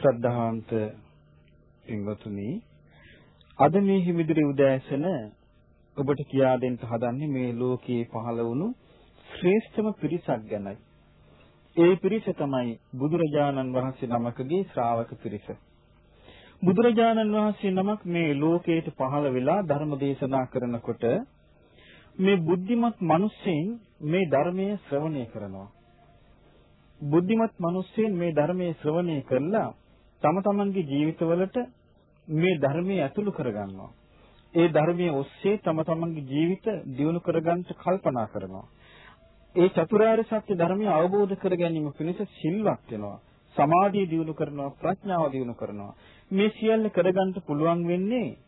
පෙරුවන් සරණයි ශ්‍රද්ධාවන්ත පින්වතුනි අද මේ හිමිදිරි උදෑසන ඔබට කියා දෙන්න හදන්නේ මේ ලෝකයේ පහළ වුණු ශ්‍රේෂ්ඨම පිරිසක් ගැනයි. ඒ පිරිස තමයි බුදුරජාණන් වහන්සේ නමකගේ ශ්‍රාවක පිරිස. බුදුරජාණන් වහන්සේ නමක් මේ ලෝකයට පහළ වෙලා ධර්ම දේශනා කරනකොට මේ බුද්ධිමත් මිනිස්සෙන් මේ ධර්මයේ ශ්‍රවණය කරනවා. බුද්ධිමත් මිනිස්සෙන් මේ ධර්මයේ ශ්‍රවණය කරලා තම තමන්ගේ ජීවිතවලට මේ ධර්මයේ ඇතුළු කරගන්නවා. ඒ ධර්මයේ ඔස්සේ තම තමන්ගේ ජීවිත දියුණු කරගන්න කල්පනා කරනවා. ඒ චතුරාර්ය සත්‍ය ධර්මය අවබෝධ කර ගැනීම පිණිස සිල්වත් වෙනවා. සමාධිය දියුණු කරනවා, ප්‍රඥාව දියුණු කරනවා. මේ සියල්ල කරගන්න පුළුවන් වෙන්නේ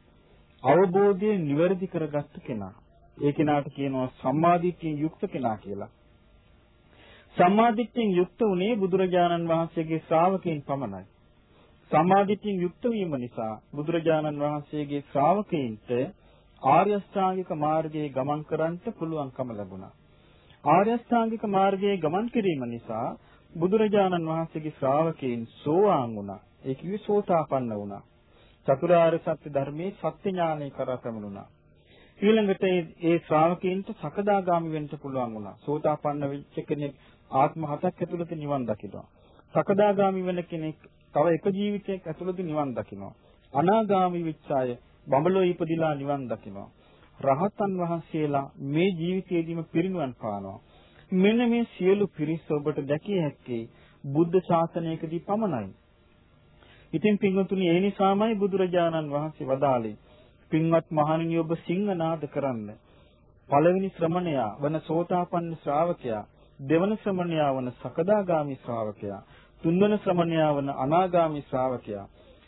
අවබෝධය නිවැරදි කරගත්ත කෙනා. ඒ කෙනාට කියනවා සම්මාදිට්ඨියෙන් යුක්ත කෙනා කියලා. සම්මාදිට්ඨියෙන් යුක්ත උනේ බුදුරජාණන් වහන්සේගේ ශ්‍රාවකයන් පමණයි. සම්මාදිට්ඨියෙන් යුක්ත වීම නිසා බුදුරජාණන් වහන්සේගේ ශ්‍රාවකයන්ට ආර්ය අෂ්ටාංගික මාර්ගයේ ගමන් කරන්නට පුළුවන්කම ලැබුණා. ආර්ය අෂ්ටාංගික මාර්ගයේ ගමන් කිරීම නිසා බුදුරජාණන් වහන්සේගේ ශ්‍රාවකයන් සෝවාන් වුණා. ඒ කිව්වේ සෝතාපන්න වුණා. චතුරාර්ය සත්‍ය ධර්මයේ සත්‍ය ඥානය කරා පැමිණුණා. ඊළඟට ඒ ශ්‍රාවකයන්ට සකදාගාමි වෙන්න පුළුවන් වුණා. සෝතාපන්න වෙච්ච කෙනෙක් ආත්ම හතක් ඇතුළත නිවන් දකිනවා. සකදාගාමි වෙන කෙනෙක් තව එක ජීවිතයක් ඇතුළත නිවන් දකිනවා. අනාගාමි වෙච්ච අය බඹලෝ ඉපදිලා නිවන් දකිනවා. රහතන් වහන්සේලා මේ ජීවිතයේදීම පිරිනුවන් පානවා. මෙන්න මේ සියලු පිරිස ඔබට දැකිය හැක්කේ බුද්ධ ශාසනයකදී පමණයි. ඉතින් පින්වතුනි ඒ නිසාමයි බුදුරජාණන් වහන්සේ වදාළේ පින්වත් මහණෙනි ඔබ සිංහනාද කරන්න. පළවෙනි ශ්‍රමණයා වන සෝතාපන්න ශ්‍රාවකයා, දෙවන ශ්‍රමණයා වන සකදාගාමි ශ්‍රාවකයා, තුන්වන ශ්‍රමණයා වන අනාගාමි ශ්‍රාවකයා,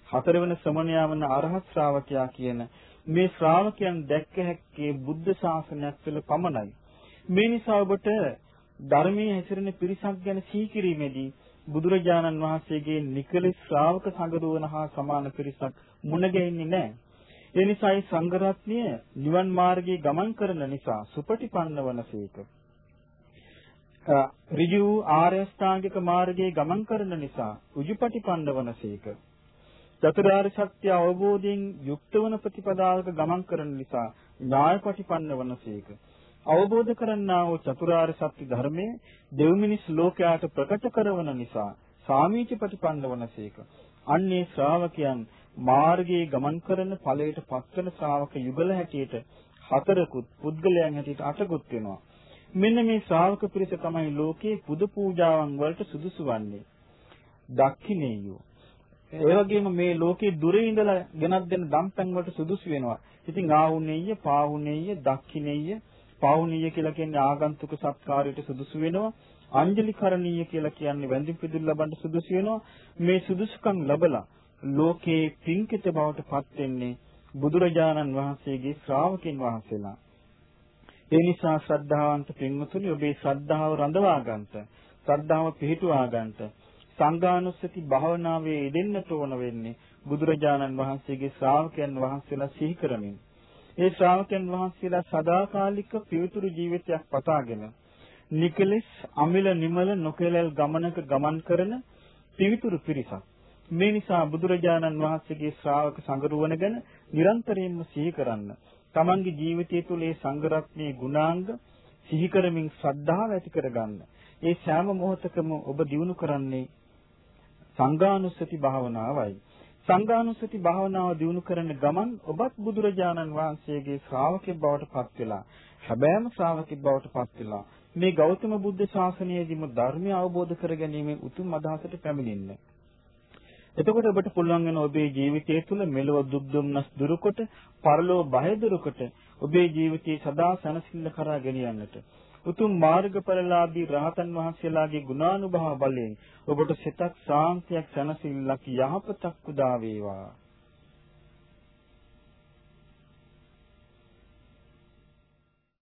හතරවන ශ්‍රමණයා වන අරහත් ශ්‍රාවකයා කියන මේ ශ්‍රාවකයන් දැක්ක හැක්කේ බුද්ධ ශාසනයක් තුළ පමණයි. මේ නිසා ඔබට ධර්මයේ හැසිරෙන පිරිසක් ගැන සීකිරීමේදී බුදුරජාණන් වහන්සේගේ නිකලස් ශ්‍රාවක සංගරුවන හා සමාන පිරිසක් මුණ ගැහෙන්නේ නැහැ. ඒ නිසායි සංඝ රත්නය නිවන් මාර්ගයේ ගමන් කරන නිසා සුපටිපන්න වනසේක. ඍජු ආර්ය ශ්‍රාංගික මාර්ගයේ ගමන් කරන නිසා උජුපටිපන්න වනසේක. චතුරාර්ය සත්‍ය අවබෝධයෙන් යුක්ත වන ප්‍රතිපදාවක ගමන් කරන නිසා ඥායපටිපන්න වනසේක. අවබෝධ කරන්නා වූ චතුරාර්ය සත්‍ය ධර්මයේ දෙව් මිනිස් ලෝකයාට ප්‍රකට කරවන නිසා සාමීච ප්‍රතිපන්න වනසේක. අන්නේ ශ්‍රාවකයන් මාර්ගයේ ගමන් කරන ඵලයට පත්වන ශ්‍රාවක යුගල හැටියට හතරකුත් පුද්ගලයන් හැටියට අටකුත් වෙනවා. මෙන්න මේ ශ්‍රාවක පිරිස තමයි ලෝකයේ පුද පූජාවන් වලට සුදුසු වන්නේ. දක්ඛිනේයෝ. ඒ වගේම මේ ලෝකේ දුරේ ඉඳලා ගෙනත් දෙන දම්පැන් වලට සුදුසු වෙනවා. ඉතින් ආහුනේය, පාහුනේය, දක්ඛිනේය, පාහුනීය කියලා කියන්නේ ආගන්තුක සත්කාරයට සුදුසු වෙනවා. අංජලි කරණීය කියලා කියන්නේ වැඳි පිදුල් ලබන්න සුදුසු වෙනවා. මේ සුදුසුකම් ලැබලා ලෝකේ පින්කිත බවට පත් වෙන්නේ බුදුරජාණන් වහන්සේගේ ශ්‍රාවකින් වහන්සේලා. ඒ නිසා ශ්‍රද්ධාවන්ත පින්වතුනි ඔබේ ශ්‍රද්ධාව රඳවා ගන්නට, ශ්‍රද්ධාව පිහිටුවා ගන්නට සංඝානුස්සති භාවනාවේ යෙදෙන්නට ඕන වෙන්නේ බුදුරජාණන් වහන්සේගේ ශ්‍රාවකයන් වහන්සේලා සිහි කරමින්. ඒ ශ්‍රාවකයන් වහන්සේලා සදාකාලික පිවිතුරු ජීවිතයක් පතාගෙන නිකලස් අමිල නිමල නොකෙලල් ගමනක ගමන් කරන පිවිතුරු පිරිසක්. මේ නිසා බුදුරජාණන් වහන්සේගේ ශ්‍රාවක සංගරුවන ගැන නිරන්තරයෙන්ම සිහි කරන්න. තමන්ගේ ජීවිතය තුළ ඒ සංගරත්නයේ ගුණාංග සිහි කරමින් ශ්‍රද්ධාව ඇති කරගන්න. ඒ සෑම මොහොතකම ඔබ දිනු කරන්නේ සංඝානුස්සති භාවනාවයි. සංඝානුස්සති භාවනාව දිනු කරන ගමන් ඔබත් බුදුරජාණන් වහන්සේගේ ශ්‍රාවකෙක් බවට පත් වෙලා හැබෑම ශ්‍රාවකෙක් බවට පත් වෙලා මේ ගෞතම බුද්ධ ශාසනයේදීම ධර්මය අවබෝධ කර ගැනීමේ උතුම් අදහසට පැමිණෙන්න. එතකොට ඔබට පුළුවන් වෙන ඔබේ ජීවිතය තුළ මෙලොව දුක් දුම්නස් දුරුකොට, පරලොව බය දුරුකොට ඔබේ ජීවිතයේ සදා සැනසෙල්ල කරා ගෙනියන්නට. උතුම් මාර්ගඵලලාභී රහතන් වහන්සේලාගේ ගුණානුභව බලයෙන් ඔබට සිතක් සාන්තියක් සැනසෙල්ලක් යහපතක් උදා වේවා.